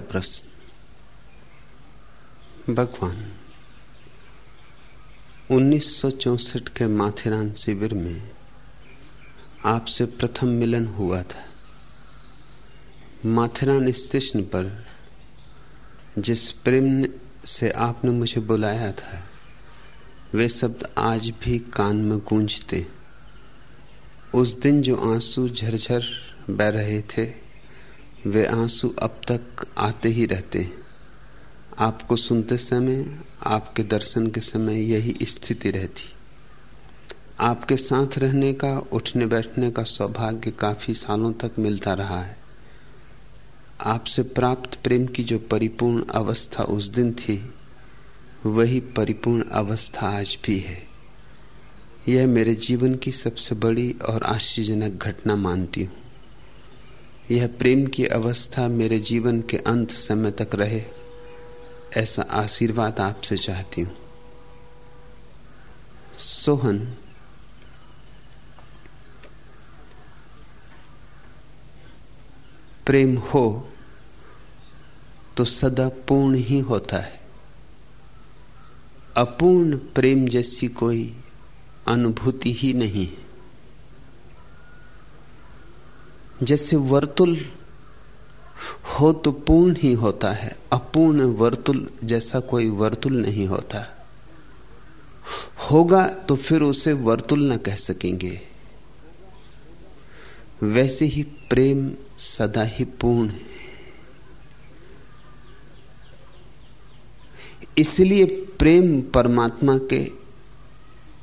पहला प्रश्न। भगवान 1964 के माथेरान शिविर में आपसे प्रथम मिलन हुआ था। माथेरान स्टेशन पर जिस प्रेम से आपने मुझे बुलाया था, वे शब्द आज भी कान में गूंजते। उस दिन जो आँसू झरझर बह रहे थे वे आँसू अब तक आते ही रहते हैं। आपको सुनते समय, आपके दर्शन के समय यही स्थिति रहती। आपके साथ रहने का, उठने बैठने का सौभाग्य काफ़ी सालों तक मिलता रहा है। आपसे प्राप्त प्रेम की जो परिपूर्ण अवस्था उस दिन थी, वही परिपूर्ण अवस्था आज भी है। यह मेरे जीवन की सबसे बड़ी और आश्चर्यजनक घटना मानती हूँ। यह प्रेम की अवस्था मेरे जीवन के अंत समय तक रहे, ऐसा आशीर्वाद आपसे चाहती हूँ। सोहन, प्रेम हो तो सदा पूर्ण ही होता है। अपूर्ण प्रेम जैसी कोई अनुभूति ही नहीं जैसे वर्तुल हो तो पूर्ण ही होता है, अपूर्ण वर्तुल जैसा कोई वर्तुल नहीं होता। होगा तो फिर उसे वर्तुल न कह सकेंगे। वैसे ही प्रेम सदा ही पूर्ण है। इसलिए प्रेम परमात्मा के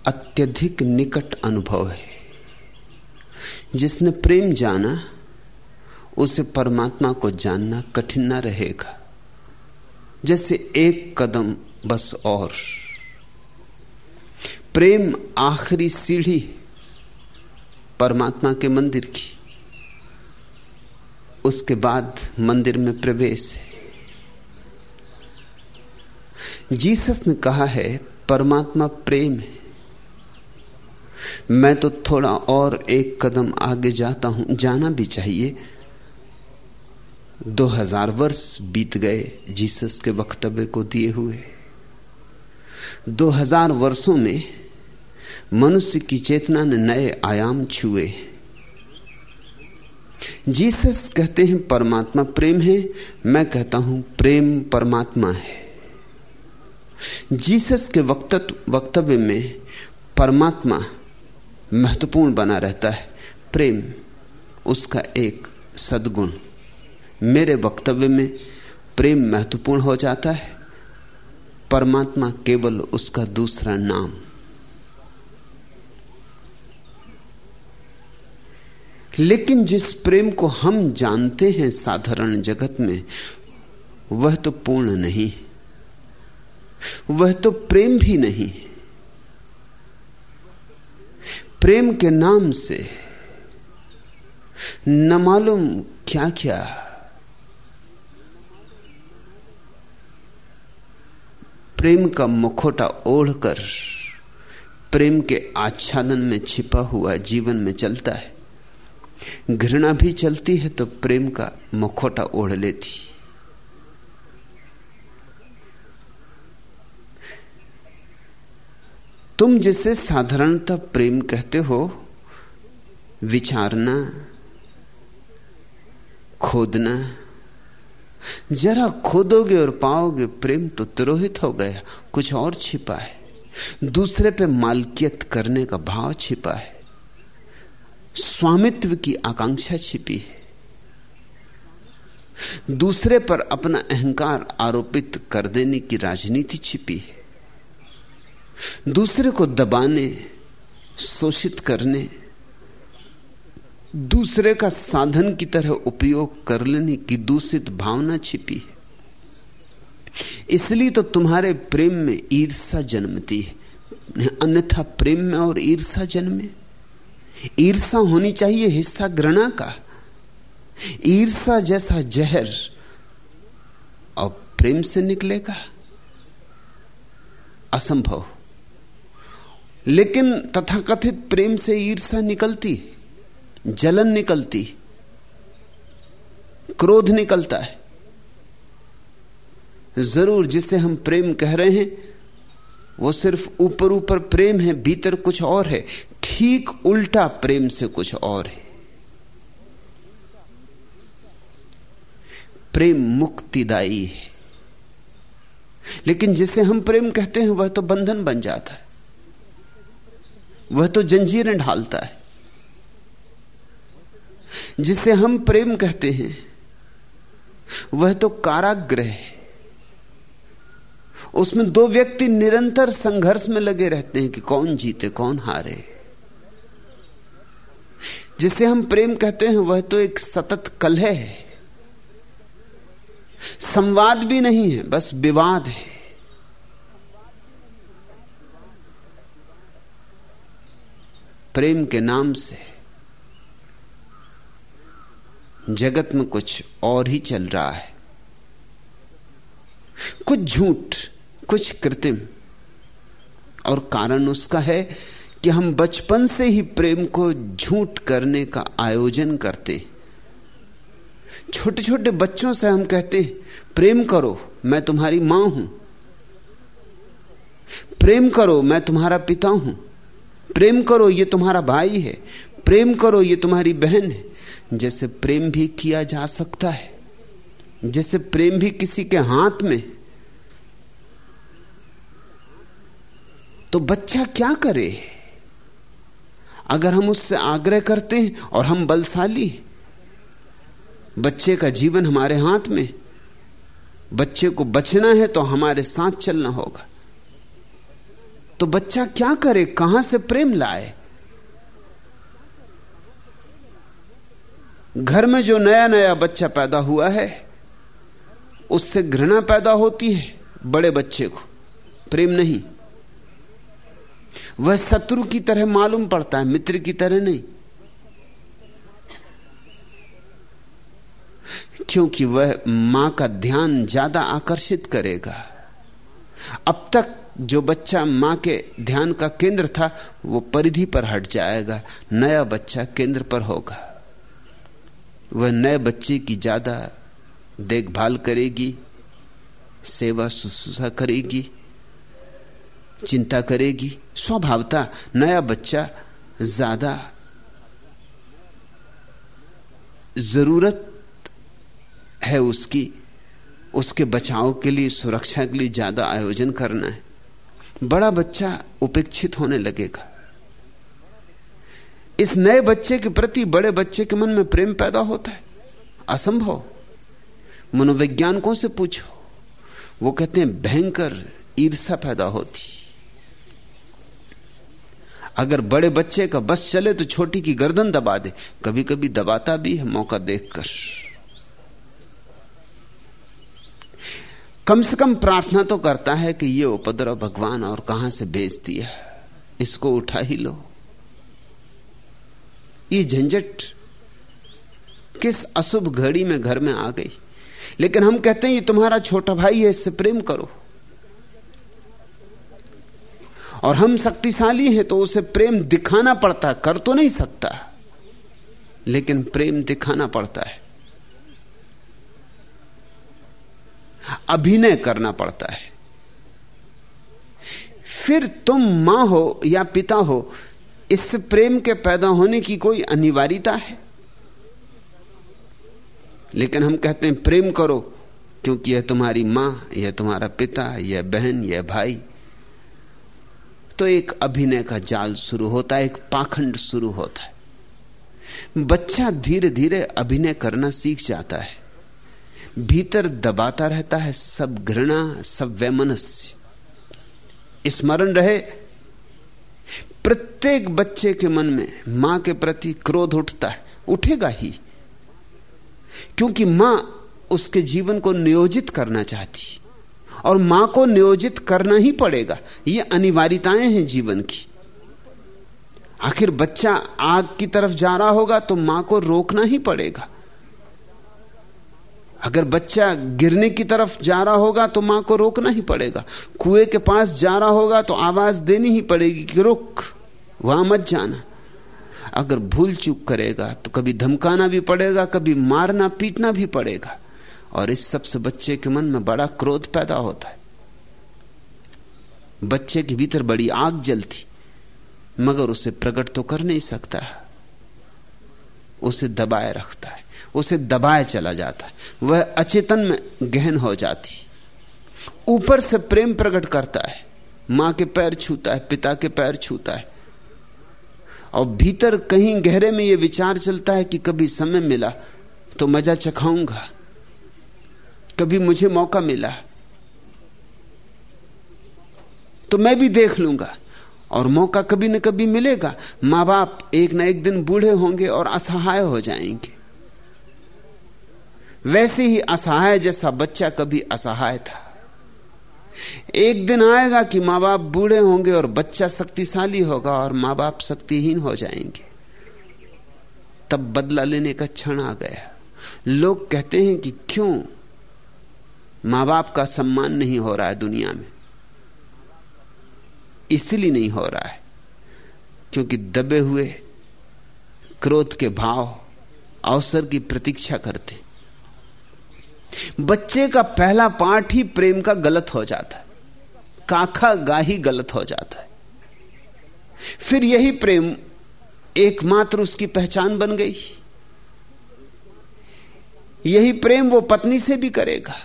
अत्यधिक निकट अनुभव है। जिसने प्रेम जाना, उसे परमात्मा को जानना कठिन न रहेगा। जैसे एक कदम बस और। प्रेम आखिरी सीढ़ी परमात्मा के मंदिर की। उसके बाद मंदिर में प्रवेश है। जीसस ने कहा है, परमात्मा प्रेम है। मैं तो थोड़ा और एक कदम आगे जाता हूँ। जाना भी चाहिए। दो हज़ार वर्ष बीत गए जीसस के वक्तव्य को दिए हुए। दो हज़ार वर्षों में मनुष्य की चेतना ने नए आयाम छुए। जीसस कहते हैं, परमात्मा प्रेम है। मैं कहता हूँ, प्रेम परमात्मा है। जीसस के वक्तव्य में परमात्मा महत्वपूर्ण बना रहता है। प्रेम उसका एक सदगुण। मेरे वक्तव्य में प्रेम महत्वपूर्ण हो जाता है। परमात्मा केवल उसका दूसरा नाम। लेकिन जिस प्रेम को हम जानते हैं साधारण जगत में, वह तो पूर्ण नहीं वह तो प्रेम भी नहीं प्रेम के नाम से न मालूम क्या क्या प्रेम का मुखोटा ओढ़कर प्रेम के आच्छादन में छिपा हुआ जीवन में चलता है। घृणा भी चलती है तो प्रेम का मुखोटा ओढ़ लेती। तुम जिसे साधारणतः प्रेम कहते हो, विचारना, खोदना, जरा खोदोगे और पाओगे, प्रेम तो तिरोहित हो गया, कुछ और छिपा है। दूसरे पे मालकियत करने का भाव छिपा है। स्वामित्व की आकांक्षा छिपी है। दूसरे पर अपना अहंकार आरोपित कर देने की राजनीति छिपी है। दूसरे को दबाने, शोषित करने, दूसरे का साधन की तरह उपयोग कर लेने की दूषित भावना छिपी है। इसलिए तो तुम्हारे प्रेम में ईर्षा जन्मती है। अन्यथा प्रेम में और ईर्षा जन्मे। ईर्षा होनी चाहिए हिस्सा घृणा का। ईर्षा जैसा जहर और प्रेम से निकलेगा। असंभव। लेकिन तथाकथित प्रेम से ईर्षा निकलती, जलन निकलती, क्रोध निकलता है। ज़रूर जिसे हम प्रेम कह रहे हैं, वो सिर्फ़ ऊपर ऊपर प्रेम है, भीतर कुछ और है, ठीक उल्टा प्रेम से कुछ और है। प्रेम मुक्तिदायी है। लेकिन जिसे हम प्रेम कहते हैं, वह तो बंधन बन जाता है। वह तो जंजीरें ढालता है, जिसे हम प्रेम कहते हैं। वह तो काराग्रह है। उसमें दो व्यक्ति निरंतर संघर्ष में लगे रहते हैं कि कौन जीते, कौन हारे। जिसे हम प्रेम कहते हैं, वह तो एक सतत कलह है। संवाद भी नहीं है, बस विवाद है। प्रेम के नाम से जगत में कुछ और ही चल रहा है। कुछ झूठ, कुछ कृत्रिम। और कारण उसका है कि हम बचपन से ही प्रेम को झूठ करने का आयोजन करते छोटे छोटे बच्चों से हम कहते हैं, प्रेम करो, मैं तुम्हारी माँ हूँ। प्रेम करो, मैं तुम्हारा पिता हूँ। प्रेम करो, ये तुम्हारा भाई है। प्रेम करो, ये तुम्हारी बहन है। जैसे प्रेम भी किया जा सकता है, जैसे प्रेम भी किसी के हाथ में तो बच्चा क्या करे? अगर हम उससे आग्रह करते हैं और हम बलशाली बच्चे का जीवन हमारे हाथ में बच्चे को बचना है तो हमारे साथ चलना होगा। तो बच्चा क्या करे? कहाँ से प्रेम लाए? घर में जो नया नया बच्चा पैदा हुआ है, उससे घृणा पैदा होती है बड़े बच्चे को। प्रेम नहीं। वह शत्रु की तरह मालूम पड़ता है, मित्र की तरह नहीं। क्योंकि वह माँ का ध्यान ज़्यादा आकर्षित करेगा। अब तक जो बच्चा माँ के ध्यान का केंद्र था, वो परिधि पर हट जाएगा। नया बच्चा केंद्र पर होगा। वह नए बच्चे की ज़्यादा देखभाल करेगी, सेवा शुश्रूषा करेगी, चिंता करेगी। स्वभावता, नया बच्चा ज़्यादा ज़रूरत है उसकी। उसके बचाव के लिए, सुरक्षा के लिए ज़्यादा आयोजन करना है। बड़ा बच्चा उपेक्षित होने लगेगा। इस नए बच्चे के प्रति बड़े बच्चे के मन में प्रेम पैदा होता है। असंभव। मनोवैज्ञानिकों से पूछो, वो कहते हैं, भयंकर ईर्षा पैदा होती। अगर बड़े बच्चे का बस चले तो छोटी की गर्दन दबा दे। कभी कभी दबाता भी है मौका देखकर। कम से कम प्रार्थना तो करता है कि ये उपद्रव भगवान और कहाँ से भेज दिया इसको उठा ही लो। ये झंझट किस अशुभ घड़ी में घर में आ गई? लेकिन हम कहते हैं, ये तुम्हारा छोटा भाई है, इससे प्रेम करो। और हम शक्तिशाली हैं तो उसे प्रेम दिखाना पड़ता है। कर तो नहीं सकता, लेकिन प्रेम दिखाना पड़ता है। अभिनय करना पड़ता है। फिर तुम माँ हो या पिता हो इससे प्रेम के पैदा होने की कोई अनिवार्यता है? लेकिन हम कहते हैं, प्रेम करो, क्योंकि यह तुम्हारी माँ, यह तुम्हारा पिता, यह बहन, यह भाई। तो एक अभिनय का जाल शुरू होता है, एक पाखंड शुरू होता है। बच्चा धीरे धीरे अभिनय करना सीख जाता है। भीतर दबाता रहता है सब घृणा, सब वैमनस्य। स्मरण रहे, प्रत्येक बच्चे के मन में माँ के प्रति क्रोध उठता है, उठेगा ही। क्योंकि माँ उसके जीवन को नियोजित करना चाहती, और माँ को नियोजित करना ही पड़ेगा। ये अनिवार्यताएँ हैं जीवन की। आखिर बच्चा आग की तरफ़ जा रहा होगा तो माँ को रोकना ही पड़ेगा। अगर बच्चा गिरने की तरफ़ जा रहा होगा तो माँ को रोकना ही पड़ेगा। कुएँ के पास जा रहा होगा तो आवाज़ देनी ही पड़ेगी कि रुक, वहाँ मत जाना। अगर भूल चूक करेगा तो कभी धमकाना भी पड़ेगा, कभी मारना पीटना भी पड़ेगा। और इस सबसे बच्चे के मन में बड़ा क्रोध पैदा होता है। बच्चे के भीतर बड़ी आग जलती, मगर उसे प्रकट तो कर नहीं सकता, उसे दबाए रखता है। उसे दबाए चला जाता है। वह अचेतन में गहन हो जाती ऊपर से प्रेम प्रकट करता है। माँ के पैर छूता है, पिता के पैर छूता है। और भीतर कहीं गहरे में यह विचार चलता है कि कभी समय मिला तो मज़ा चखाऊँगा। कभी मुझे मौका मिला तो मैं भी देख लूँगा। और मौका कभी न कभी मिलेगा। माँ बाप एक ना एक दिन बूढ़े होंगे और असहाय हो जाएँगे। वैसे ही असहाय जैसा बच्चा कभी असहाय था। एक दिन आएगा कि माँ बाप बूढ़े होंगे और बच्चा शक्तिशाली होगा और माँ बाप शक्तिहीन हो जाएँगे। तब बदला लेने का क्षण आ गया। लोग कहते हैं कि क्यों माँ बाप का सम्मान नहीं हो रहा है दुनिया में? इसलिए नहीं हो रहा है, क्योंकि दबे हुए क्रोध के भाव, अवसर की प्रतीक्षा करते बच्चे का पहला पाठ ही प्रेम का गलत हो जाता है। काखा गाही गलत हो जाता है। फिर यही प्रेम एकमात्र उसकी पहचान बन गई। यही प्रेम वो पत्नी से भी करेगा।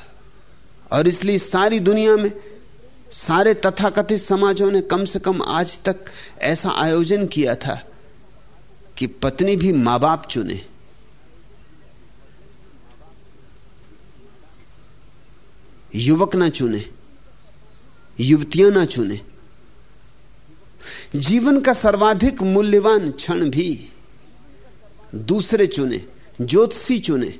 और इसलिए सारी दुनिया में सारे तथाकथित समाजों ने कम से कम आज तक ऐसा आयोजन किया था कि पत्नी भी माँ बाप चुने। युवक ना चुने, युवतियाँ ना चुने। जीवन का सर्वाधिक मूल्यवान क्षण भी दूसरे चुने, ज्योतिषी चुने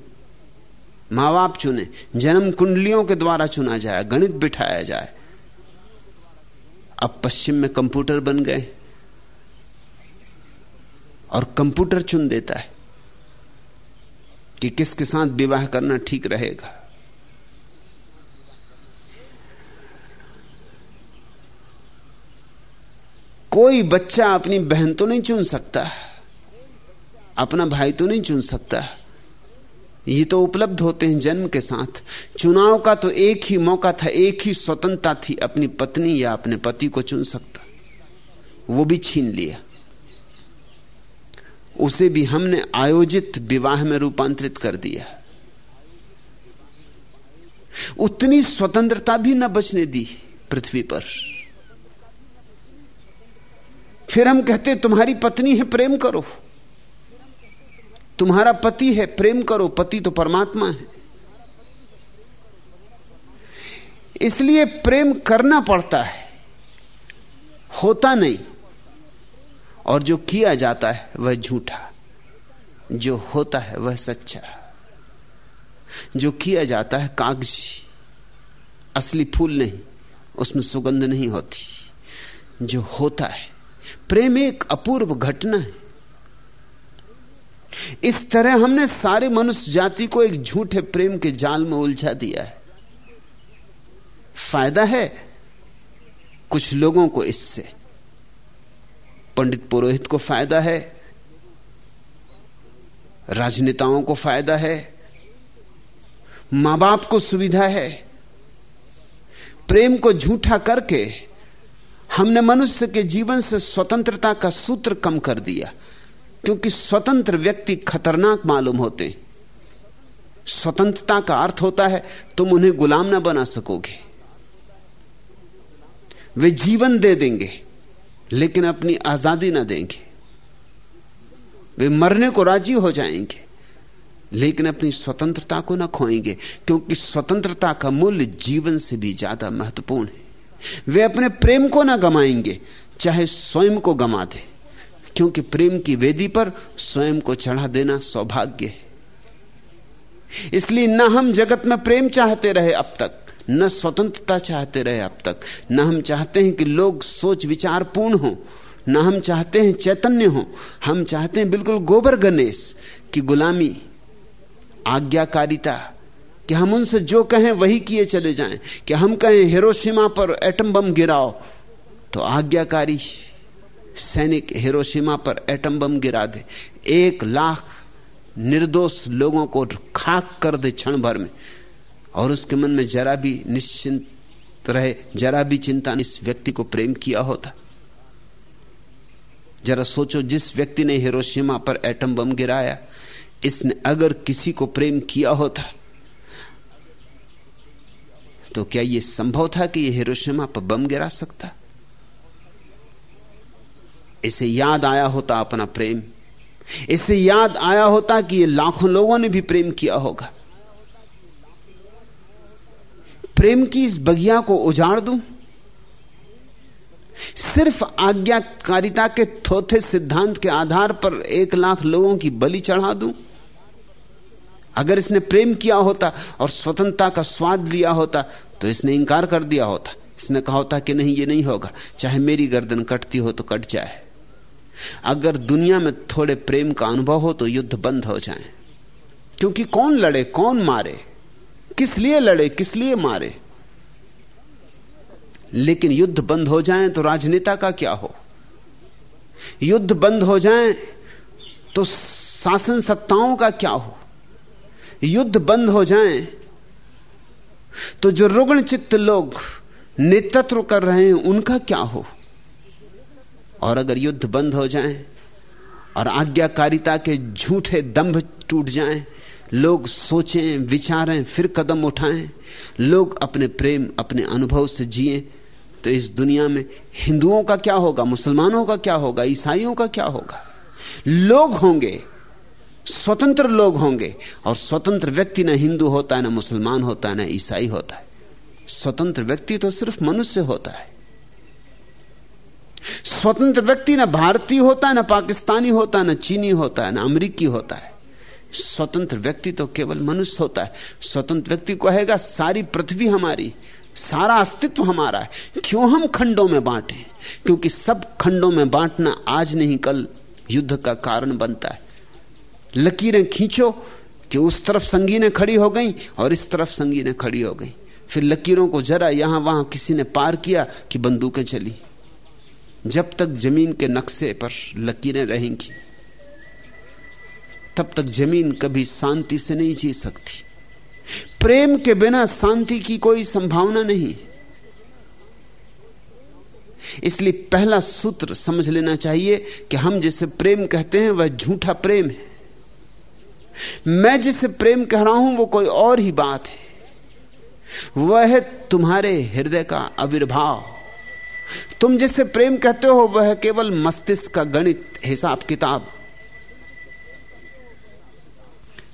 माँ बाप चुने, जन्म कुंडलियों के द्वारा चुना जाए, गणित बिठाया जाए। अब पश्चिम में कंप्यूटर बन गए और कंप्यूटर चुन देता है कि किसके साथ विवाह करना ठीक रहेगा। कोई बच्चा अपनी बहन तो नहीं चुन सकता। अपना भाई तो नहीं चुन सकता। ये तो उपलब्ध होते हैं जन्म के साथ। चुनाव का तो एक ही मौका था, एक ही स्वतंत्रता थी अपनी पत्नी या अपने पति को चुन सकता। वो भी छीन लिया। उसे भी हमने आयोजित विवाह में रूपांतरित कर दिया। उतनी स्वतंत्रता भी न बचने दी पृथ्वी पर। फिर हम कहते, तुम्हारी पत्नी है, प्रेम करो। तुम्हारा पति है, प्रेम करो। पति तो परमात्मा है। इसलिए प्रेम करना पड़ता है, होता नहीं, और जो किया जाता है, वह झूठा। जो होता है, वह सच्चा। जो किया जाता है, कागज़ी। असली फूल नहीं, उसमें सुगंध नहीं होती। जो होता है प्रेम एक अपूर्व घटना है। इस तरह हमने सारे मनुष्य जाति को एक झूठे प्रेम के जाल में उलझा दिया है। फ़ायदा है कुछ लोगों को इससे। पंडित पुरोहित को फ़ायदा है, राजनेताओं को फ़ायदा है, माँ बाप को सुविधा है। प्रेम को झूठा करके हमने मनुष्य के जीवन से स्वतंत्रता का सूत्र कम कर दिया, क्योंकि स्वतंत्र व्यक्ति खतरनाक मालूम होते। हैं स्वतंत्रता का अर्थ होता है, तुम उन्हें गुलाम ना बना सकोगे। वे जीवन दे देंगे, लेकिन अपनी आज़ादी ना देंगे। वे मरने को राज़ी हो जाएँगे, लेकिन अपनी स्वतंत्रता को ना खोएँगे, क्योंकि स्वतंत्रता का मूल्य जीवन से भी ज़्यादा महत्वपूर्ण है। वे अपने प्रेम को ना गमाएँगे, चाहे स्वयं को गमा दे। क्योंकि प्रेम की वेदी पर स्वयं को चढ़ा देना सौभाग्य है। इसलिए न हम जगत में प्रेम चाहते रहे अब तक, न स्वतंत्रता चाहते रहे अब तक, न हम चाहते हैं कि लोग सोच विचार पूर्ण हो, न हम चाहते हैं चैतन्य हो। हम चाहते हैं बिल्कुल गोबर गणेश की गुलामी, आज्ञाकारिता कि हम उनसे जो कहें वही किए चले जाएँ। कि हम कहें, हिरोशिमा पर एटम बम गिराओ। तो आज्ञाकारी सैनिक हिरोशिमा पर एटम बम गिरा दे। एक लाख निर्दोष लोगों को खाक कर दे क्षण भर में। और उसके मन में जरा भी निश्चिंत रहे, जरा भी चिंता इस व्यक्ति को प्रेम किया होता। जरा सोचो, जिस व्यक्ति ने हिरोशिमा पर एटम बम गिराया, इसने अगर किसी को प्रेम किया होता तो क्या यह संभव था कि यह हिरोशिमा पर बम गिरा सकता? इसे याद आया होता अपना प्रेम। इसे याद आया होता कि ये लाखों लोगों ने भी प्रेम किया होगा। प्रेम की इस बगिया को उजाड़ दूँ? सिर्फ़ आज्ञाकारिता के थोथे सिद्धांत के आधार पर एक लाख लोगों की बलि चढ़ा दूँ? अगर इसने प्रेम किया होता और स्वतंत्रता का स्वाद लिया होता तो इसने इंकार कर दिया होता। इसने कहा होता कि नहीं, ये नहीं होगा। चाहे मेरी गर्दन कटती हो तो कट जाए। अगर दुनिया में थोड़े प्रेम का अनुभव हो तो युद्ध बंद हो जाए। क्योंकि कौन लड़े, कौन मारे? किस लिए लड़े, किस लिए मारे? लेकिन युद्ध बंद हो जाए तो राजनेता का क्या हो? युद्ध बंद हो जाए तो शासन सत्ताओं का क्या हो? युद्ध बंद हो जाए तो जो रुग्ण चित्त लोग नेतृत्व कर रहे हैं उनका क्या हो? और अगर युद्ध बंद हो जाए और आज्ञाकारिता के झूठे दंभ टूट जाएँ, लोग सोचें विचारें फिर कदम उठाएँ लोग अपने प्रेम अपने अनुभव से जिए तो इस दुनिया में हिंदुओं का क्या होगा मुसलमानों का क्या होगा ईसाइयों का क्या होगा? लोग होंगे स्वतंत्र लोग होंगे और स्वतंत्र व्यक्ति ना हिंदू होता है, ना मुसलमान होता है, ना ईसाई होता है। स्वतंत्र व्यक्ति तो सिर्फ़ मनुष्य होता है। स्वतंत्र व्यक्ति ना भारतीय होता है, ना पाकिस्तानी होता है, ना चीनी होता है, ना अमरीकी होता है। स्वतंत्र व्यक्ति तो केवल मनुष्य होता है। स्वतंत्र व्यक्ति कहेगा, सारी पृथ्वी हमारी, सारा अस्तित्व हमारा है। क्यों हम खंडों में बांटे? क्योंकि सब खंडों में बांटना आज नहीं, कल युद्ध का कारण बनता है। लकीरें खींचो कि उस तरफ़ संगीनें खड़ी हो गई और इस तरफ़ संगीनें खड़ी हो गई। फिर लकीरों को जरा यहाँ वहाँ किसी ने पार किया कि बंदूकें चली। जब तक ज़मीन के नक्शे पर लकीरें रहेंगी, तब तक ज़मीन कभी शांति से नहीं जी सकती। प्रेम के बिना शांति की कोई संभावना नहीं। इसलिए पहला सूत्र समझ लेना चाहिए कि हम जिसे प्रेम कहते हैं, वह झूठा प्रेम है। मैं जिसे प्रेम कह रहा हूँ, वो कोई और ही बात है। वह है तुम्हारे हृदय का आविर्भाव। तुम जिसे प्रेम कहते हो, वह केवल मस्तिष्क का गणित, हिसाब किताब।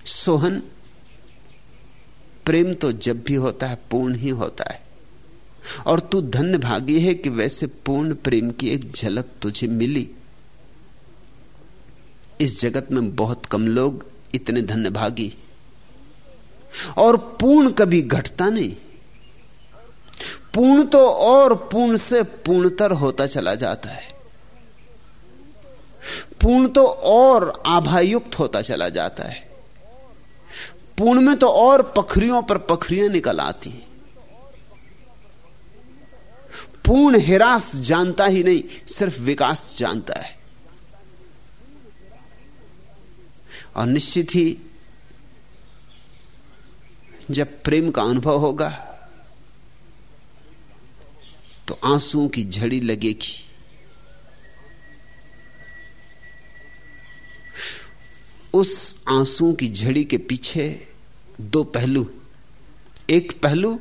सोहन, प्रेम तो जब भी होता है, पूर्ण ही होता है। और तू धन्य भागी है कि वैसे पूर्ण प्रेम की एक झलक तुझे मिली। इस जगत में बहुत कम लोग इतने धन्य भागी और पूर्ण कभी घटता नहीं। पूर्ण तो और पूर्ण से पूर्णतर होता चला जाता है। पूर्ण तो और आभायुक्त होता चला जाता है। पूर्ण में तो और पखरियों पर पखरियाँ निकल आती हैं। पूर्ण हिरास जानता ही नहीं, सिर्फ़ विकास जानता है। और निश्चित ही जब प्रेम का अनुभव होगा तो आंसुओं की झड़ी लगेगी। उस आंसुओं की झड़ी के पीछे दो पहलू। एक पहलू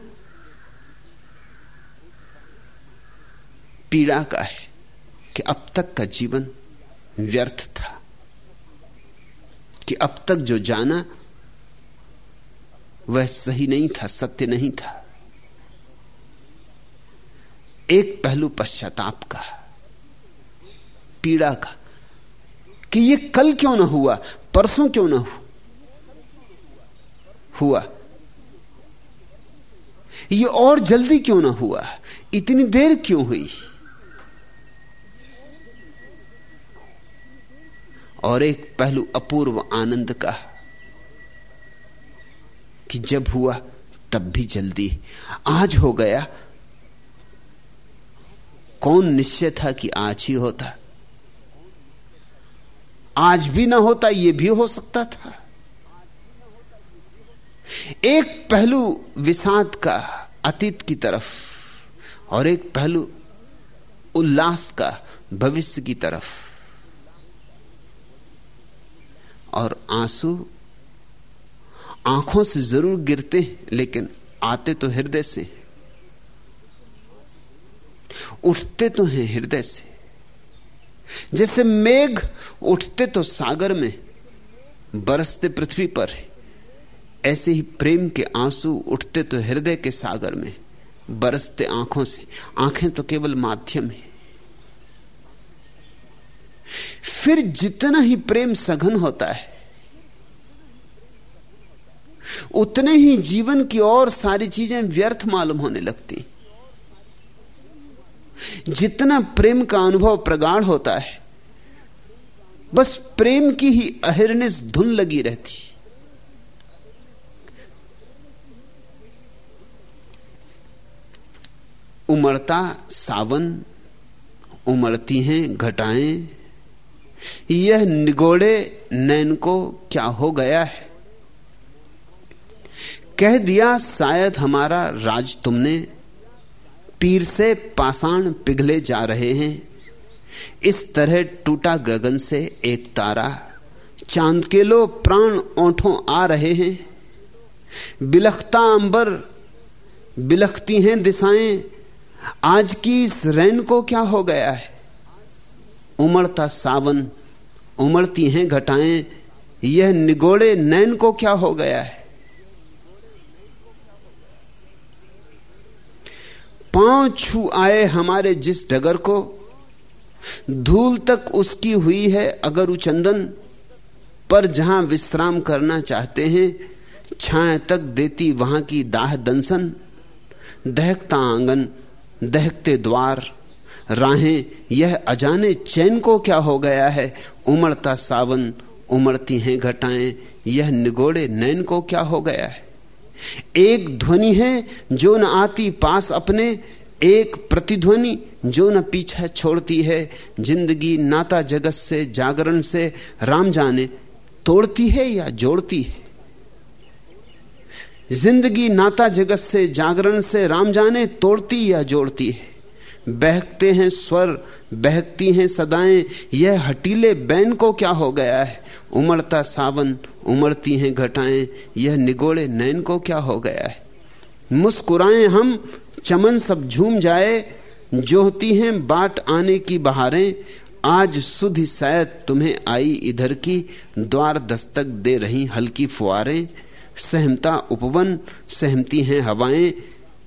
पीड़ा का है कि अब तक का जीवन व्यर्थ था। कि अब तक जो जाना, वह सही नहीं था, सत्य नहीं था। एक पहलू पश्चाताप का, पीड़ा का, कि यह कल क्यों ना हुआ, परसों क्यों ना हुआ। ये और जल्दी क्यों ना हुआ, इतनी देर क्यों हुई? और एक पहलू अपूर्व आनंद का कि जब हुआ, तब भी जल्दी। आज हो गया। कौन निश्चय था कि आज ही होता? आज भी ना होता यह भी हो सकता था। एक पहलू विषाद का अतीत की तरफ़ और एक पहलू उल्लास का भविष्य की तरफ़। और आँसू आँखों से ज़रूर गिरते हैं, लेकिन आते तो हृदय से। उठते तो हैं हृदय से। जैसे मेघ उठते तो सागर में, बरसते पृथ्वी पर है। ऐसे ही प्रेम के आँसू उठते तो हृदय के सागर में, बरसते आँखों से। आँखें तो केवल माध्यम है। फिर जितना ही प्रेम सघन होता है, उतने ही जीवन की और सारी चीज़ें व्यर्थ मालूम होने लगती। जितना प्रेम का अनुभव प्रगाढ़ होता है, बस प्रेम की ही अहिर्निश धुन लगी रहती। उमड़ता सावन, उमड़ती हैं घटाएँ यह निगोड़े नैन को क्या हो गया है? कह दिया, शायद हमारा राज तुमने पीर से पाषाण पिघले जा रहे हैं। इस तरह टूटा गगन से एक तारा। चाँद के लो प्राण ओंठों आ रहे हैं। बिलखता अंबर बिलखती हैं दिशाएँ। आज की इस रैन को क्या हो गया है? उमड़ता सावन, उमड़ती हैं घटाएँ, यह निगोड़े नैन को क्या हो गया है? पाँव छू आए हमारे जिस डगर को, धूल तक उसकी हुई है अगर उचंदन पर जहाँ विश्राम करना चाहते हैं, छाए तक देती वहाँ की दाह दंसन दहकता आँगन, दहकते द्वार। राहें, यह अजाने चैन को क्या हो गया है? उमड़ता सावन, उमड़ती हैं घटाएँ, यह निगोड़े नैन को क्या हो गया है? एक ध्वनि है जो न आती पास अपने, एक प्रतिध्वनि जो न पीछा छोड़ती है। ज़िंदगी नाता जगत से, जागरण से, राम जाने तोड़ती है या जोड़ती है? ज़िंदगी नाता जगत से, जागरण से, राम जाने तोड़ती या जोड़ती है? बहकते हैं स्वर, बहकती हैं सदाएँ। यह हटीले बैन को क्या हो गया है? उमड़ता सावन, उमड़ती हैं घटाएँ। यह निगोड़े नैन को क्या हो गया है? मुस्कुराएँ हम, चमन सब झूम जाए। जोहती हैं बाट आने की बहारें। आज सुधि शायद तुम्हें आई इधर की। द्वार दस्तक दे रही हल्की फुआरें। सहमता उपवन, सहमती हैं हवाएँ।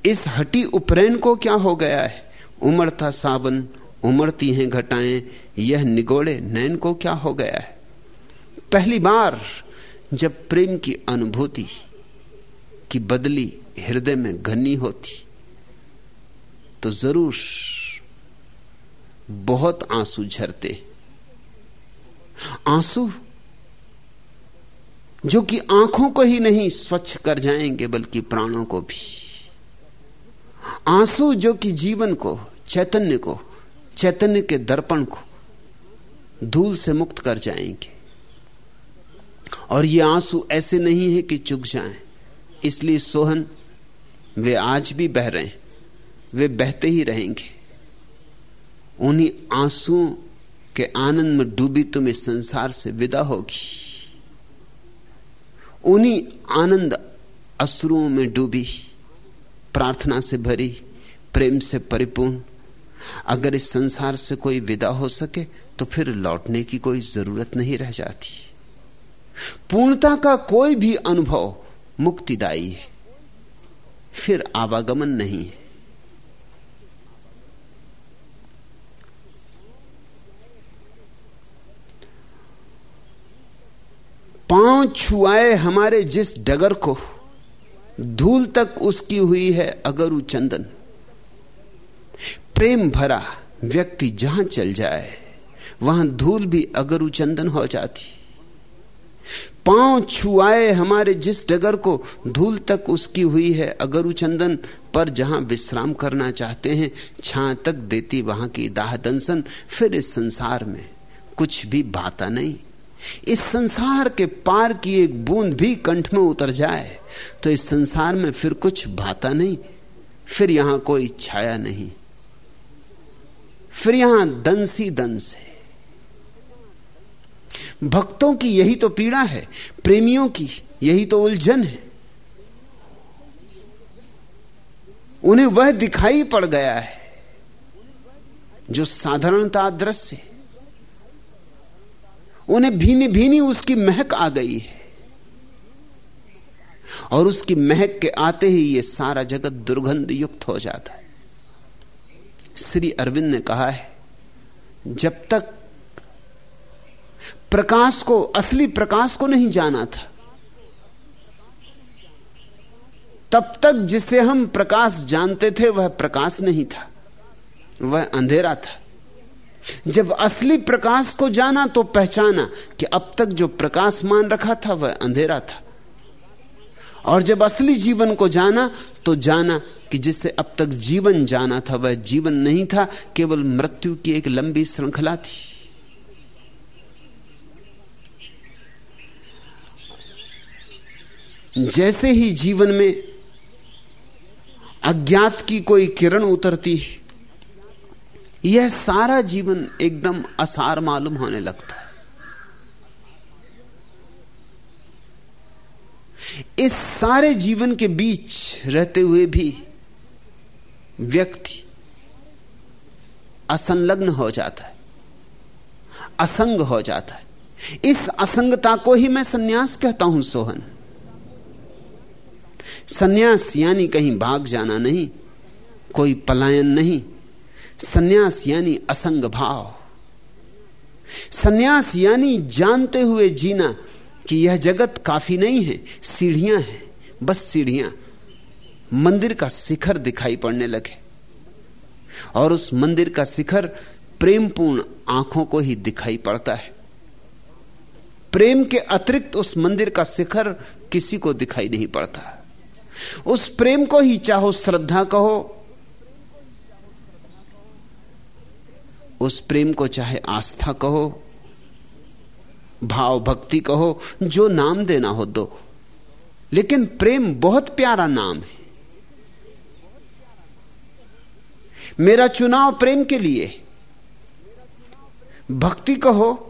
इस हटी उपरैन को क्या हो गया है? उमड़ता सावन, उमड़ती हैं घटाएँ, यह निगोड़े नैन को क्या हो गया है? पहली बार जब प्रेम की अनुभूति की बदली हृदय में घनी होती तो ज़रूर बहुत आँसू झरते। आँसू जो कि आँखों को ही नहीं स्वच्छ कर जाएँगे, बल्कि प्राणों को भी। आँसू जो कि जीवन को, चैतन्य को, चैतन्य के दर्पण को धूल से मुक्त कर जाएँगे। और ये आँसू ऐसे नहीं है कि चुक जाएँ। इसलिए सोहन, वे आज भी बह रहे हैं। वे बहते ही रहेंगे। उन्हीं आंसुओं के आनंद में डूबी तुम्हें संसार से विदा होगी। उन्हीं आनंद अश्रुओं में डूबी। प्रार्थना से भरी, प्रेम से परिपूर्ण। अगर इस संसार से कोई विदा हो सके तो फिर लौटने की कोई ज़रूरत नहीं रह जाती। पूर्णता का कोई भी अनुभव मुक्तिदायी है। फिर आवागमन नहीं है। पाँव छुआए हमारे जिस डगर को धूल तक उसकी हुई है अगर चंदन। प्रेम भरा व्यक्ति जहाँ चल जाए, वहाँ धूल भी अगर चंदन हो जाती। पाँव छुआए हमारे जिस डगर को धूल तक उसकी हुई है अगर चंदन, पर जहाँ विश्राम करना चाहते हैं छा तक देती वहाँ की दाह दंसन फिर इस संसार में कुछ भी बाता नहीं। इस संसार के पार की एक बूंद भी कंठ में उतर जाए तो इस संसार में फिर कुछ भाता नहीं, फिर यहाँ कोई छाया नहीं, फिर यहाँ दंसी दंस है। भक्तों की यही तो पीड़ा है, प्रेमियों की यही तो उलझन है। उन्हें वह दिखाई पड़ गया है, जो साधारणता दृश्य उन्हें भीनी भीनी उसकी महक आ गई है। और उसकी महक के आते ही यह सारा जगत दुर्गंध युक्त हो जाता है। श्री अरविंद ने कहा है, जब तक प्रकाश को, असली प्रकाश को नहीं जाना था, तब तक जिसे हम प्रकाश जानते थे, वह प्रकाश नहीं था, वह अंधेरा था। जब असली प्रकाश को जाना तो पहचाना कि अब तक जो प्रकाश मान रखा था वह अंधेरा था। और जब असली जीवन को जाना तो जाना कि जिससे अब तक जीवन जाना था वह जीवन नहीं था, केवल मृत्यु की एक लंबी श्रृंखला थी। जैसे ही जीवन में अज्ञात की कोई किरण उतरती है यह सारा जीवन एकदम असार मालूम होने लगता है। इस सारे जीवन के बीच रहते हुए भी व्यक्ति असंलग्न हो जाता है, असंग हो जाता है। इस असंगता को ही मैं सन्यास कहता हूँ, सोहन। सन्यास यानी कहीं भाग जाना नहीं, कोई पलायन नहीं सन्यास यानी असंग भाव। सन्यास यानी जानते हुए जीना कि यह जगत काफ़ी नहीं है, सीढ़ियाँ हैं, बस सीढ़ियाँ। मंदिर का शिखर दिखाई पड़ने लगे। और उस मंदिर का शिखर प्रेमपूर्ण आँखों को ही दिखाई पड़ता है। प्रेम के अतिरिक्त उस मंदिर का शिखर किसी को दिखाई नहीं पड़ता। उस प्रेम को ही चाहो, श्रद्धा कहो उस प्रेम को चाहे आस्था कहो, भाव भक्ति कहो, जो नाम देना हो दो। लेकिन प्रेम बहुत प्यारा नाम है। मेरा चुनाव प्रेम के लिए। भक्ति कहो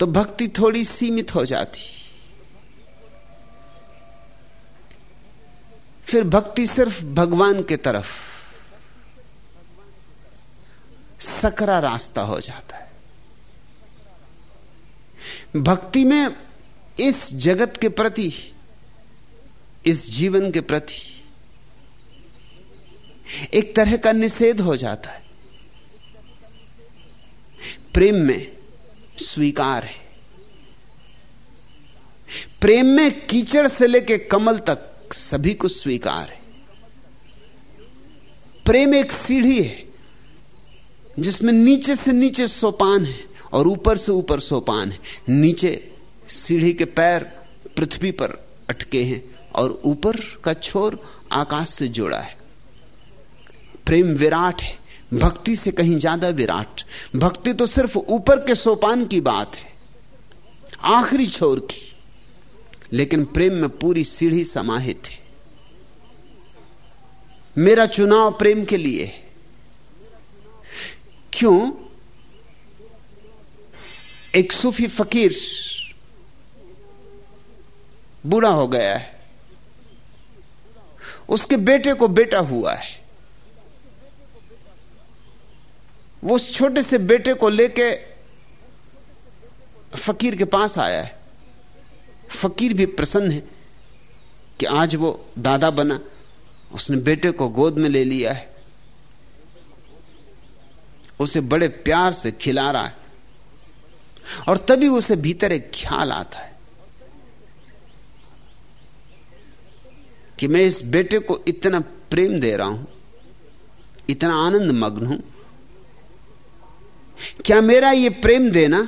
तो भक्ति थोड़ी सीमित हो जाती। फिर भक्ति सिर्फ़ भगवान के तरफ़। सकरा रास्ता हो जाता है। भक्ति में इस जगत के प्रति, इस जीवन के प्रति एक तरह का निषेध हो जाता है। प्रेम में स्वीकार है। प्रेम में कीचड़ से लेकर कमल तक सभी को स्वीकार है। प्रेम एक सीढ़ी है। जिसमें नीचे से नीचे सोपान है और ऊपर से ऊपर सोपान है। नीचे सीढ़ी के पैर पृथ्वी पर अटके हैं और ऊपर का छोर आकाश से जुड़ा है। प्रेम विराट है। भक्ति से कहीं ज़्यादा विराट। भक्ति तो सिर्फ़ ऊपर के सोपान की बात है, आखिरी छोर की। लेकिन प्रेम में पूरी सीढ़ी समाहित है। मेरा चुनाव प्रेम के लिए है। क्यों? एक सूफी फकीर बूढ़ा हो गया है। उसके बेटे को बेटा हुआ है। वो उस छोटे से बेटे को लेके फकीर के पास आया है। फकीर भी प्रसन्न है कि आज वो दादा बना, उसने बेटे को गोद में ले लिया है। उसे बड़े प्यार से खिला रहा है। और तभी उसे भीतर एक ख्याल आता है कि मैं इस बेटे को इतना प्रेम दे रहा हूँ, इतना आनंद मग्न हूँ। क्या मेरा यह प्रेम देना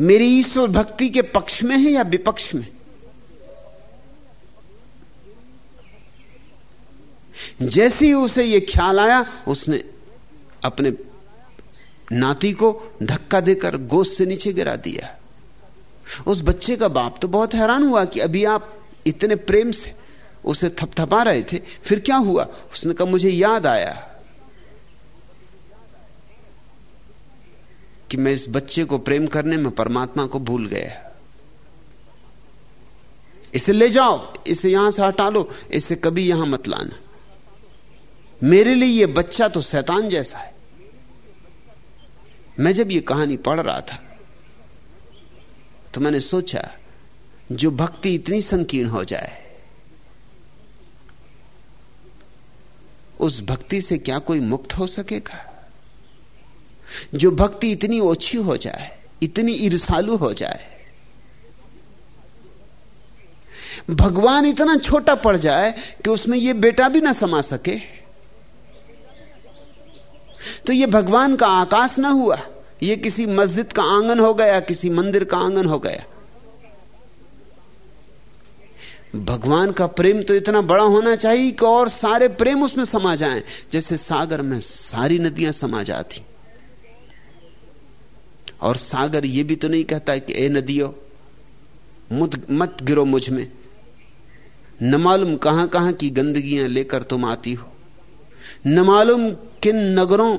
मेरी ईश्वर भक्ति के पक्ष में है या विपक्ष में? जैसे ही उसे यह ख्याल आया, उसने अपने नाती को धक्का देकर गोश्त से नीचे गिरा दिया। उस बच्चे का बाप तो बहुत हैरान हुआ कि अभी आप इतने प्रेम से उसे थपथपा रहे थे, फिर क्या हुआ? उसने कहा, मुझे याद आया कि मैं इस बच्चे को प्रेम करने में परमात्मा को भूल गया। इसे ले जाओ, इसे यहाँ से हटा लो, इसे कभी यहाँ मत लाना। मेरे लिए यह बच्चा तो शैतान जैसा है। मैं जब यह कहानी पढ़ रहा था तो मैंने सोचा, जो भक्ति इतनी संकीर्ण हो जाए, उस भक्ति से क्या कोई मुक्त हो सकेगा? जो भक्ति इतनी ओछी हो जाए, इतनी ईर्षालु हो जाए, भगवान इतना छोटा पड़ जाए कि उसमें यह बेटा भी ना समा सके। तो यह भगवान का आकाश ना हुआ। यह किसी मस्जिद का आँगन हो गया, किसी मंदिर का आँगन हो गया। भगवान का प्रेम तो इतना बड़ा होना चाहिए कि और सारे प्रेम उसमें समा जाएँ। जैसे सागर में सारी नदियाँ समा जाती। और सागर यह भी तो नहीं कहता कि, ए नदियों, मत गिरो मुझमें। न मालूम कहाँ कहाँ की गंदगियाँ लेकर तुम आती हो। न मालूम किन नगरों,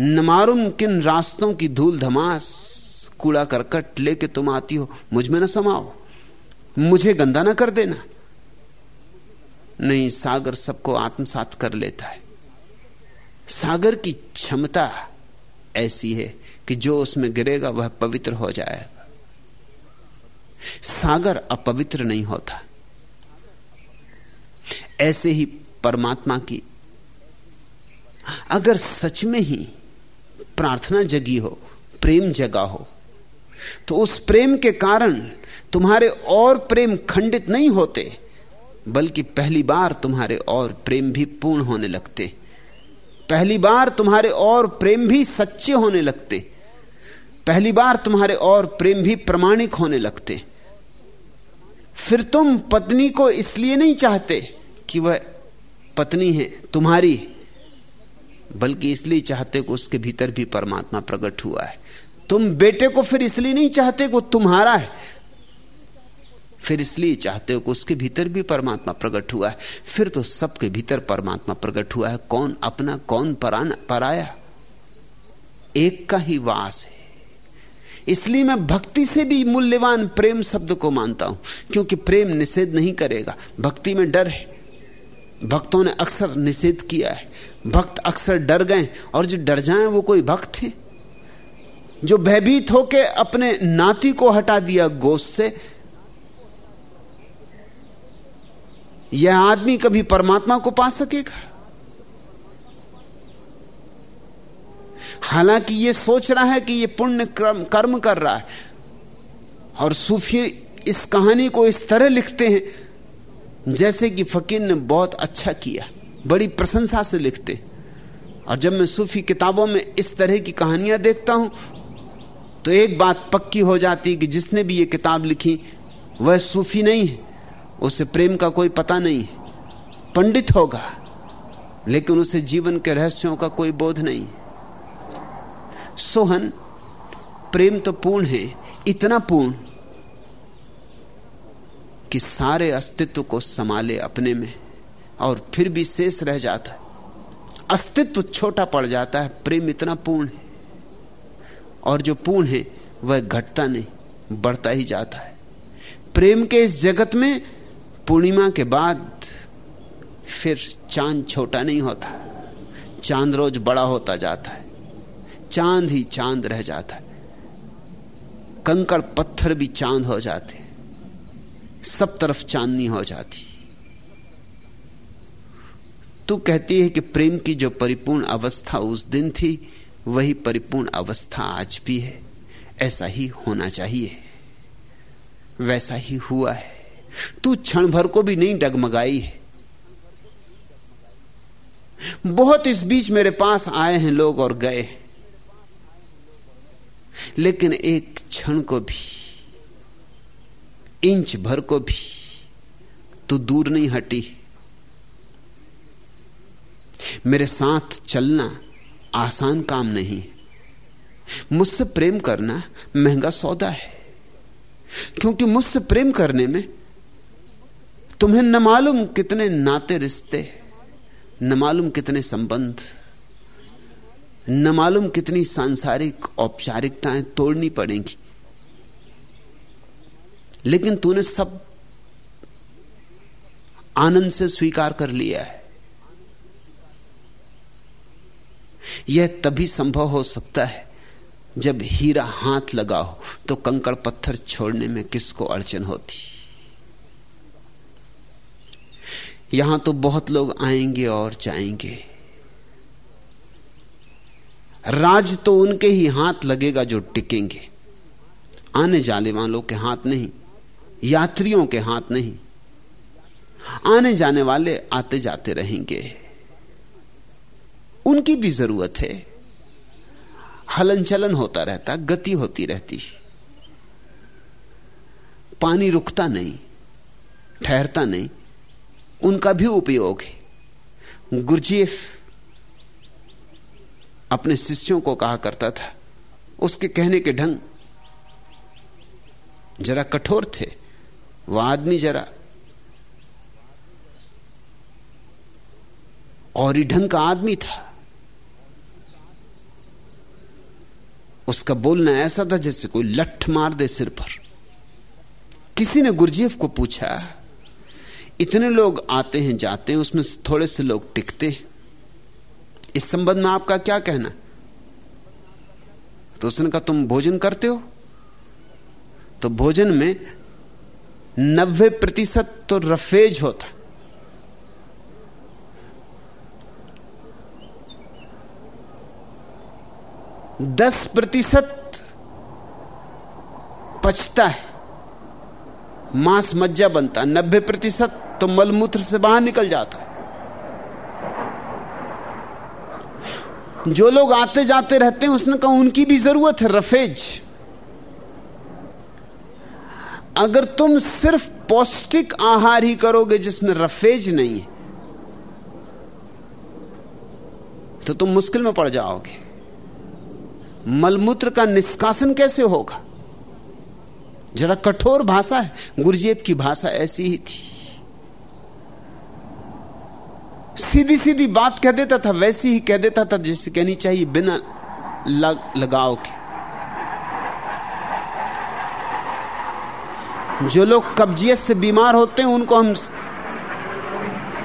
न मालूम किन रास्तों की धूल धमास, कूड़ा करकट लेके तुम आती हो। मुझमें ना समाओ। मुझे गंदा ना कर देना। नहीं, सागर सबको आत्मसात कर लेता है। सागर की क्षमता ऐसी है कि जो उसमें गिरेगा, वह पवित्र हो जाएगा सागर अपवित्र नहीं होता। ऐसे ही परमात्मा की। अगर सच में ही प्रार्थना जगी हो, प्रेम जगा हो तो उस प्रेम के कारण तुम्हारे और प्रेम खंडित नहीं होते, बल्कि पहली बार तुम्हारे और प्रेम भी पूर्ण होने लगते। पहली बार तुम्हारे और प्रेम भी सच्चे होने लगते। पहली बार तुम्हारे और प्रेम भी प्रमाणिक होने लगते। फिर तुम पत्नी को इसलिए नहीं चाहते कि वह पत्नी है तुम्हारी, बल्कि इसलिए चाहते कि उसके भीतर भी परमात्मा प्रकट हुआ है। तुम बेटे को फिर इसलिए नहीं चाहते कि तुम्हारा है, फिर इसलिए चाहते हो कि उसके भीतर भी परमात्मा प्रकट हुआ है। फिर तो सबके भीतर परमात्मा प्रकट हुआ है। कौन अपना, कौन पराना, पराया? एक का ही वास है। इसलिए मैं भक्ति से भी मूल्यवान प्रेम शब्द को मानता हूँ, क्योंकि प्रेम निषेध नहीं करेगा। भक्ति में डर है। भक्तों ने अक्सर निषेध किया है। भक्त अक्सर डर गए, और जो डर जाए वो कोई भक्त है। जो भयभीत होके अपने नाती को हटा दिया गोश्त से, यह आदमी कभी परमात्मा को पा सकेगा? हालाँकि यह सोच रहा है कि यह पुण्य कर्म कर रहा है। और सूफी इस कहानी को इस तरह लिखते हैं, जैसे कि फकीर ने बहुत अच्छा किया, बड़ी प्रशंसा से लिखते। और जब मैं सूफी किताबों में इस तरह की कहानियाँ देखता हूँ तो एक बात पक्की हो जाती कि जिसने भी ये किताब लिखी, वह सूफी नहीं है। उसे प्रेम का कोई पता नहीं है। पंडित होगा, लेकिन उसे जीवन के रहस्यों का कोई बोध नहीं सोहन, प्रेम तो पूर्ण है, इतना पूर्ण कि सारे अस्तित्व को संभाले अपने में और फिर भी शेष रह जाता है। अस्तित्व छोटा पड़ जाता है, प्रेम इतना पूर्ण है। और जो पूर्ण है, वह घटता नहीं, बढ़ता ही जाता है। प्रेम के इस जगत में पूर्णिमा के बाद फिर चाँद छोटा नहीं होता, चाँद रोज बड़ा होता जाता है। चाँद ही चाँद रह जाता है। कंकड़ पत्थर भी चाँद हो जाते सब तरफ़ चांदनी हो जाती तू कहती है कि प्रेम की जो परिपूर्ण अवस्था उस दिन थी, वही परिपूर्ण अवस्था आज भी है। ऐसा ही होना चाहिए। वैसा ही हुआ है। तू क्षण भर को भी नहीं डगमगाई है। बहुत इस बीच मेरे पास आए हैं लोग और गए लेकिन एक क्षण को भी, इंच भर को भी तू दूर नहीं हटी। मेरे साथ चलना आसान काम नहीं। मुझसे प्रेम करना महँगा सौदा है। क्योंकि मुझसे प्रेम करने में तुम्हें न मालूम कितने नाते रिश्ते, न मालूम कितने संबंध। न मालूम कितनी सांसारिक औपचारिकताएँ तोड़नी पड़ेंगी। लेकिन तूने सब आनंद से स्वीकार कर लिया है। यह तभी संभव हो सकता है जब हीरा हाथ लगाओ तो कंकड़ पत्थर छोड़ने में किसको अड़चन होती? यहाँ तो बहुत लोग आएँगे और जाएँगे। राज तो उनके ही हाथ लगेगा जो टिकेंगे। आने जाने वालों के हाथ नहीं, यात्रियों के हाथ नहीं। आने जाने वाले आते जाते रहेंगे। उनकी भी ज़रूरत है। हलन चलन होता रहता, गति होती रहती। पानी रुकता नहीं, ठहरता नहीं। उनका भी उपयोग है। गुरजीफ अपने शिष्यों को कहा करता था। उसके कहने के ढंग जरा कठोर थे। वह आदमी जरा और ही ढंग का आदमी था। उसका बोलना ऐसा था जैसे कोई लठ मार दे सिर पर। किसी ने गुरजीफ को पूछा, इतने लोग आते हैं, जाते हैं, उसमें थोड़े से लोग टिकते हैं। इस संबंध में आपका क्या कहना तो उसने कहा, तुम भोजन करते हो? तो भोजन में नब्बे प्रतिशत तो रफेज होता। दस प्रतिशत पचता है। मांस मज्जा बनता। है नब्बे प्रतिशत तो मलमूत्र से बाहर निकल जाता है। जो लोग आते जाते रहते हैं, उसने कहा, उनकी भी ज़रूरत है रफेज। अगर तुम सिर्फ़ पौष्टिक आहार ही करोगे जिसमें रफेज नहीं है तो तुम मुश्किल में पड़ जाओगे। मलमूत्र का निष्कासन कैसे होगा? जरा कठोर भाषा है, गुरुजेब की भाषा ऐसी ही थी। सीधी सीधी बात कह देता था वैसी ही कह देता था जैसे कहनी चाहिए बिना लग, लगाव के। जो लोग कब्जियत से बीमार होते हैं उनको हम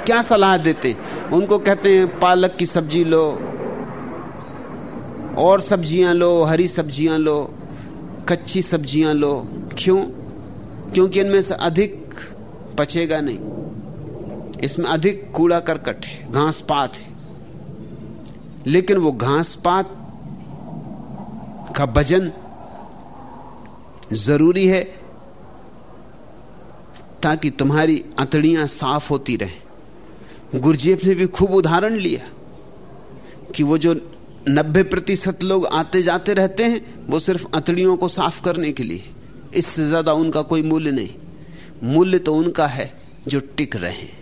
क्या सलाह देते उनको कहते हैं पालक की सब्ज़ी लो और सब्ज़ियाँ लो हरी सब्ज़ियाँ लो कच्ची सब्ज़ियाँ लो। क्यों? क्योंकि इनमें से अधिक पचेगा नहीं। इसमें अधिक कूड़ा करकट है घास पात है। लेकिन वो घास पात का भजन ज़रूरी है ताकि तुम्हारी अतड़ियाँ साफ़ होती रहे। गुरजेब ने भी खूब उदाहरण लिया कि वो जो नब्बे प्रतिशत लोग आते जाते रहते हैं, वो सिर्फ़ अतड़ियों को साफ़ करने के लिए। इससे ज़्यादा उनका कोई मूल्य नहीं। मूल्य तो उनका है जो टिक रहे हैं।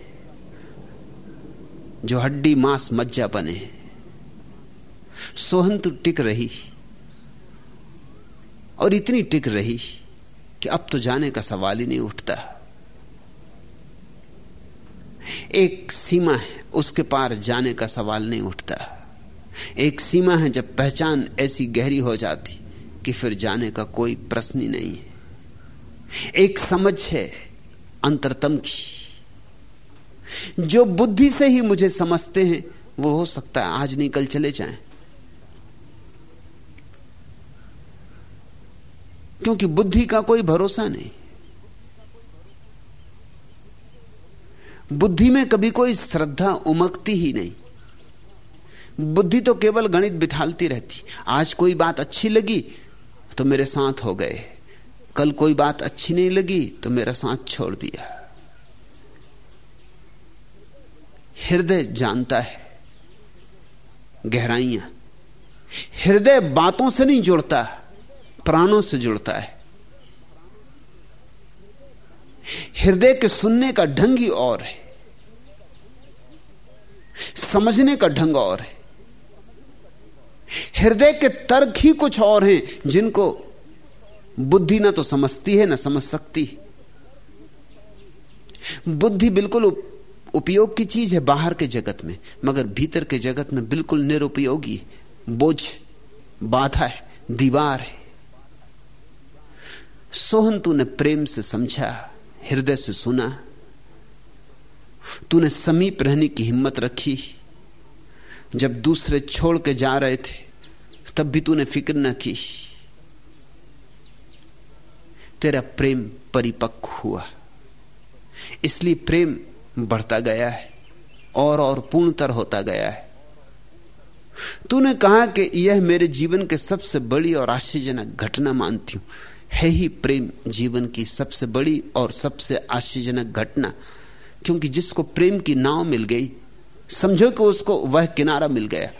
जो हड्डी मांस मज्जा बने। सोहन तो टिक रही, और इतनी टिक रही कि अब तो जाने का सवाल ही नहीं उठता। एक सीमा है, उसके पार जाने का सवाल नहीं उठता। एक सीमा है, जब पहचान ऐसी गहरी हो जाती कि फिर जाने का कोई प्रश्न ही नहीं है। एक समझ है, अंतरतम की। जो बुद्धि से ही मुझे समझते हैं, वो हो सकता है आज नहीं, कल चले जाएँ। क्योंकि बुद्धि का कोई भरोसा नहीं। बुद्धि में कभी कोई श्रद्धा उमकती ही नहीं। बुद्धि तो केवल गणित बिठालती रहती। आज कोई बात अच्छी लगी तो मेरे साथ हो गए। कल कोई बात अच्छी नहीं लगी तो मेरा साथ छोड़ दिया। हृदय जानता है, गहराइयाँ। हृदय बातों से नहीं जुड़ता, प्राणों से जुड़ता है। हृदय के सुनने का ढंग ही और है, समझने का ढंग और है। हृदय के तर्क ही कुछ और हैं, जिनको बुद्धि ना तो समझती है, ना समझ सकती। बुद्धि बिल्कुल उपयोग की चीज़ है बाहर के जगत में, मगर भीतर के जगत में बिल्कुल निरुपयोगी बोझ, बाधा है, दीवार है। सोहन तूने प्रेम से समझा, हृदय से सुना। तूने समीप रहने की हिम्मत रखी। जब दूसरे छोड़ के जा रहे थे, तब भी तूने फ़िक्र न की। तेरा प्रेम परिपक्व हुआ। इसलिए प्रेम बढ़ता गया है और और पूर्णतर होता गया है। तूने कहा कि यह मेरे जीवन के सबसे बड़ी और आश्चर्यजनक घटना मानती हूँ। है ही प्रेम जीवन की सबसे बड़ी और सबसे आश्चर्यजनक घटना, क्योंकि जिसको प्रेम की नाव मिल गई, समझो कि उसको वह किनारा मिल गया।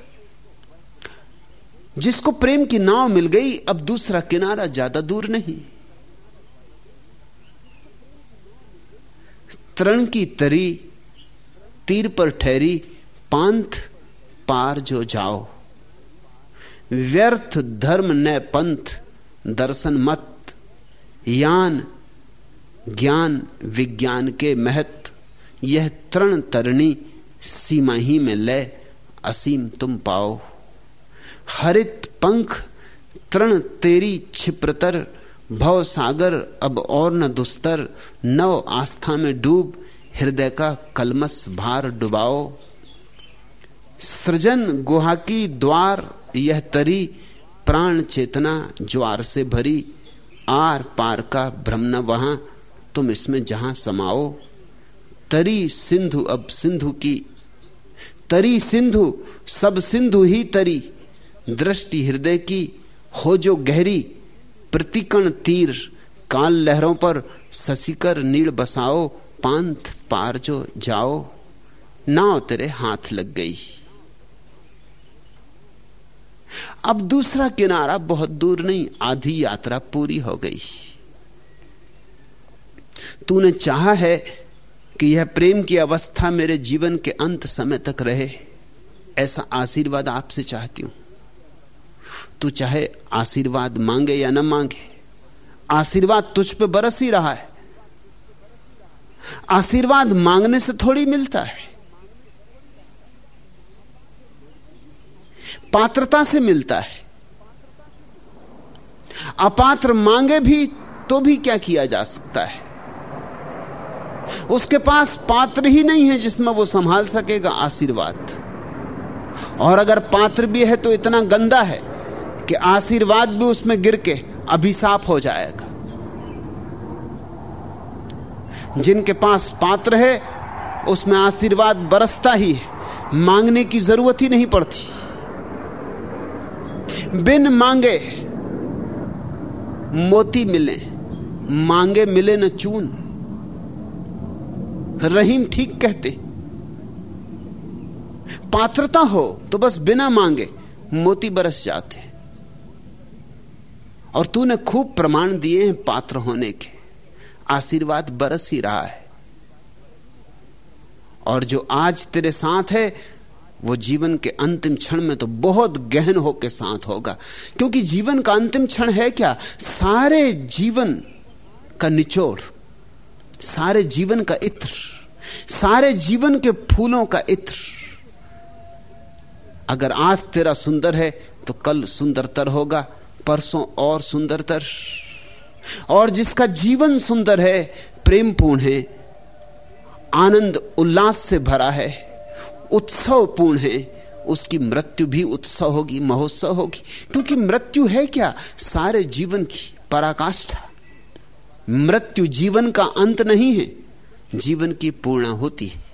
जिसको प्रेम की नाव मिल गई, अब दूसरा किनारा ज़्यादा दूर नहीं। तरण की तरी, तीर पर ठहरी पांथ पार जो जाओ। व्यर्थ धर्म न पंथ, दर्शन मत। यान, ज्ञान, विज्ञान के महत्व। यह तरण तरणी सीमा ही में लय असीम तुम पाओ। हरित पंख तृण तेरी छिप्रतर भव सागर अब और न दुस्तर नव आस्था में डूब, हृदय का कलमस भार डुबाओ। सृजन गुहा की द्वार, यह तरी प्राण चेतना ज्वार से भरी। आर पार का भ्रम न वहाँ, तुम इसमें जहाँ समाओ। तरी सिंधु अब सिंधु की, तरी सिंधु सब सिंधु ही तरी। दृष्टि हृदय की, हो जो गहरी प्रतिकण तीर काल लहरों पर ससीकर नील बसाओ पांथ पार जो जाओ नाव तेरे हाथ लग गई। अब दूसरा किनारा बहुत दूर नहीं, आधी यात्रा पूरी हो गई। तूने चाहा है कि यह प्रेम की अवस्था मेरे जीवन के अंत समय तक रहे, ऐसा आशीर्वाद आपसे चाहती हूँ। तू चाहे आशीर्वाद मांगे या न मांगे, आशीर्वाद तुझ पे बरस ही रहा है। आशीर्वाद मांगने से थोड़ी मिलता है। पात्रता से मिलता है। अपात्र मांगे भी तो भी क्या किया जा सकता है? उसके पास पात्र ही नहीं है जिसमें वो संभाल सकेगा आशीर्वाद। और अगर पात्र भी है तो इतना गंदा है। कि आशीर्वाद भी उसमें गिर के अभिशाप हो जाएगा। जिनके पास पात्र है, उसमें आशीर्वाद बरसता ही है। मांगने की ज़रूरत ही नहीं पड़ती। बिन मांगे मोती मिले, मांगे मिले न चून। रहीम ठीक कहते, पात्रता हो तो बस बिना मांगे मोती बरस जाते। और तूने खूब प्रमाण दिए हैं पात्र होने के। आशीर्वाद बरस ही रहा है। और जो आज तेरे साथ है, वो जीवन के अंतिम क्षण में तो बहुत गहन होकर साथ होगा। क्योंकि जीवन का अंतिम क्षण है क्या? सारे जीवन का निचोड़, सारे जीवन का इत्र, सारे जीवन के फूलों का इत्र। अगर आज तेरा सुंदर है तो कल सुंदरतर होगा। परसों और सुंदरतर और जिसका जीवन सुंदर है, प्रेमपूर्ण है, आनंद उल्लास से भरा है, उत्सवपूर्ण है, उसकी मृत्यु भी उत्सव होगी, महोत्सव होगी। क्योंकि मृत्यु है क्या? सारे जीवन की पराकाष्ठा। मृत्यु जीवन का अंत नहीं है, जीवन की पूर्ण होती है।